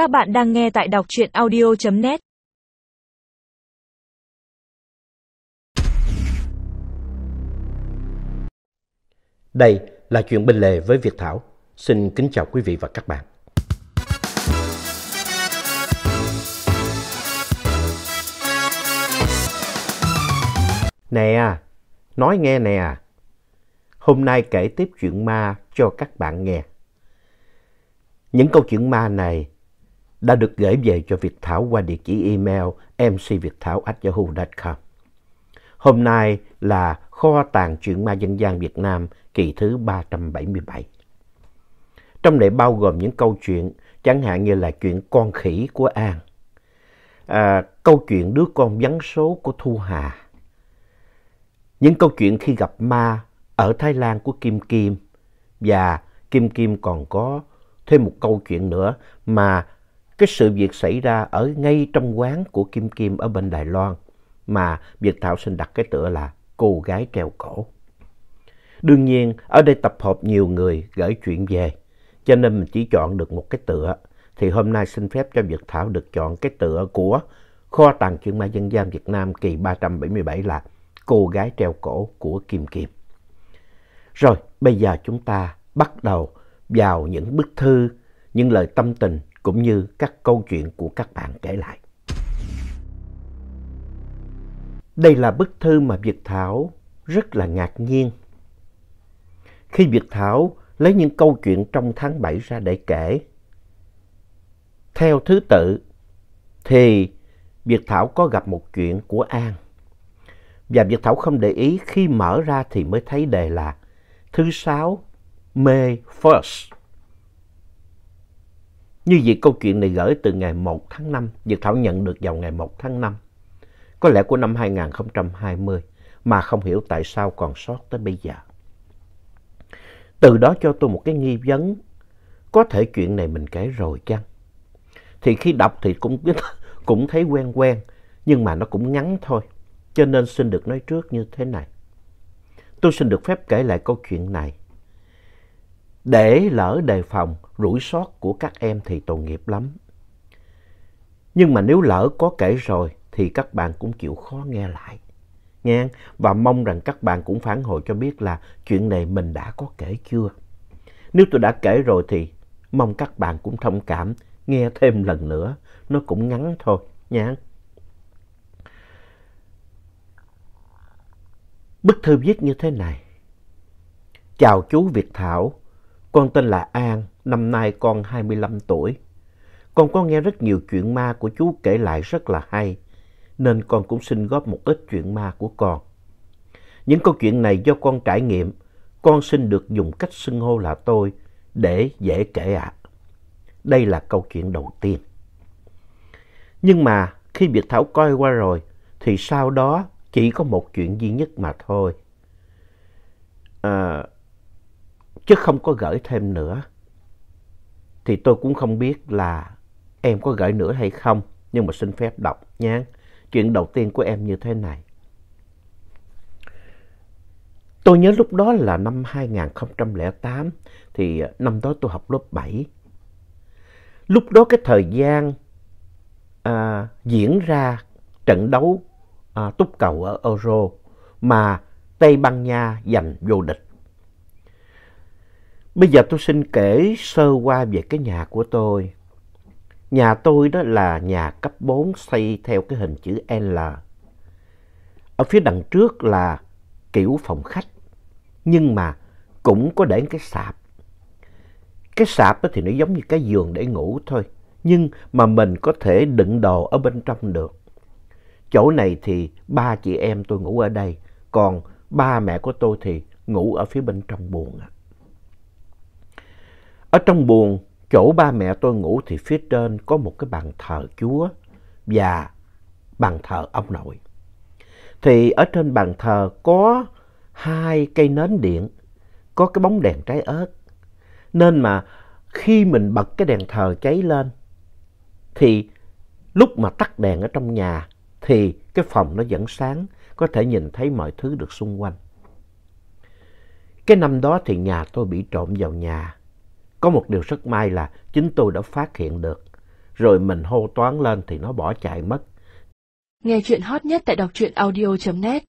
Các bạn đang nghe tại đọc truyện audio.net Đây là chuyện bên lề với Việt Thảo. Xin kính chào quý vị và các bạn. Nè, nói nghe nè. Hôm nay kể tiếp chuyện ma cho các bạn nghe. Những câu chuyện ma này đã được gửi về cho Việt Thảo qua địa chỉ email mcvietthao@yahoo.com. Hôm nay là kho tàng truyện ma dân gian Việt Nam kỳ thứ 377. Trong này bao gồm những câu chuyện chẳng hạn như là chuyện con khỉ của An, à, câu chuyện đứa con vắng số của Thu Hà, những câu chuyện khi gặp ma ở Thái Lan của Kim Kim và Kim Kim còn có thêm một câu chuyện nữa mà cái sự việc xảy ra ở ngay trong quán của Kim Kim ở bên Đài Loan mà Việt Thảo xin đặt cái tựa là Cô gái treo cổ. Đương nhiên, ở đây tập hợp nhiều người gửi chuyện về, cho nên mình chỉ chọn được một cái tựa. Thì hôm nay xin phép cho Việt Thảo được chọn cái tựa của Kho tàng chuyện ma dân gian Việt Nam kỳ 377 là Cô gái treo cổ của Kim Kim. Rồi, bây giờ chúng ta bắt đầu vào những bức thư, những lời tâm tình cũng như các câu chuyện của các bạn kể lại. Đây là bức thư mà Việt Thảo rất là ngạc nhiên. Khi Việt Thảo lấy những câu chuyện trong tháng 7 ra để kể, theo thứ tự thì Việt Thảo có gặp một chuyện của An. Và Việt Thảo không để ý khi mở ra thì mới thấy đề là thứ sáu May First. Như vậy câu chuyện này gửi từ ngày 1 tháng 5, Việt Thảo nhận được vào ngày 1 tháng 5. Có lẽ của năm 2020 mà không hiểu tại sao còn sót tới bây giờ. Từ đó cho tôi một cái nghi vấn, có thể chuyện này mình kể rồi chăng? Thì khi đọc thì cũng, cũng thấy quen quen, nhưng mà nó cũng ngắn thôi. Cho nên xin được nói trước như thế này. Tôi xin được phép kể lại câu chuyện này. Để lỡ đề phòng rủi sót của các em thì tội nghiệp lắm. Nhưng mà nếu lỡ có kể rồi thì các bạn cũng chịu khó nghe lại. Nghe và mong rằng các bạn cũng phản hồi cho biết là chuyện này mình đã có kể chưa. Nếu tôi đã kể rồi thì mong các bạn cũng thông cảm nghe thêm lần nữa. Nó cũng ngắn thôi nha. Bức thư viết như thế này. Chào chú Việt Thảo, con tên là An, năm nay con 25 tuổi. Con có nghe rất nhiều chuyện ma của chú kể lại rất là hay, nên con cũng xin góp một ít chuyện ma của con. Những câu chuyện này do con trải nghiệm, con xin được dùng cách xưng hô là tôi để dễ kể ạ. Đây là câu chuyện đầu tiên. Nhưng mà khi việc Thảo coi qua rồi, thì sau đó chỉ có một chuyện duy nhất mà thôi. À, chứ không có gửi thêm nữa. Thì tôi cũng không biết là em có gửi nữa hay không, nhưng mà xin phép đọc nha. Chuyện đầu tiên của em như thế này. Tôi nhớ lúc đó là năm 2008, thì năm đó tôi học lớp 7. Lúc đó cái thời gian à, diễn ra trận đấu à, túc cầu ở Euro mà Tây Ban Nha giành vô địch. Bây giờ tôi xin kể sơ qua về cái nhà của tôi. Nhà tôi đó là nhà cấp 4 xây theo cái hình chữ L. Ở phía đằng trước là kiểu phòng khách, nhưng mà cũng có để cái sạp. Cái sạp đó thì nó giống như cái giường để ngủ thôi, nhưng mà mình có thể đựng đồ ở bên trong được. Chỗ này thì ba chị em tôi ngủ ở đây, còn ba mẹ của tôi thì ngủ ở phía bên trong buồng. ạ ở trong buồng, chỗ ba mẹ tôi ngủ thì phía trên có một cái bàn thờ Chúa và bàn thờ ông nội. Thì ở trên bàn thờ có hai cây nến điện, có cái bóng đèn trái ớt. Nên mà khi mình bật cái đèn thờ cháy lên, thì lúc mà tắt đèn ở trong nhà thì cái phòng nó vẫn sáng, có thể nhìn thấy mọi thứ được xung quanh. Cái năm đó thì nhà tôi bị trộm vào nhà. Có một điều rất may là chính tôi đã phát hiện được. rồi mình hô toán lên thì nó bỏ chạy mất. Nghe chuyện hot nhất tại đọc truyện audio.net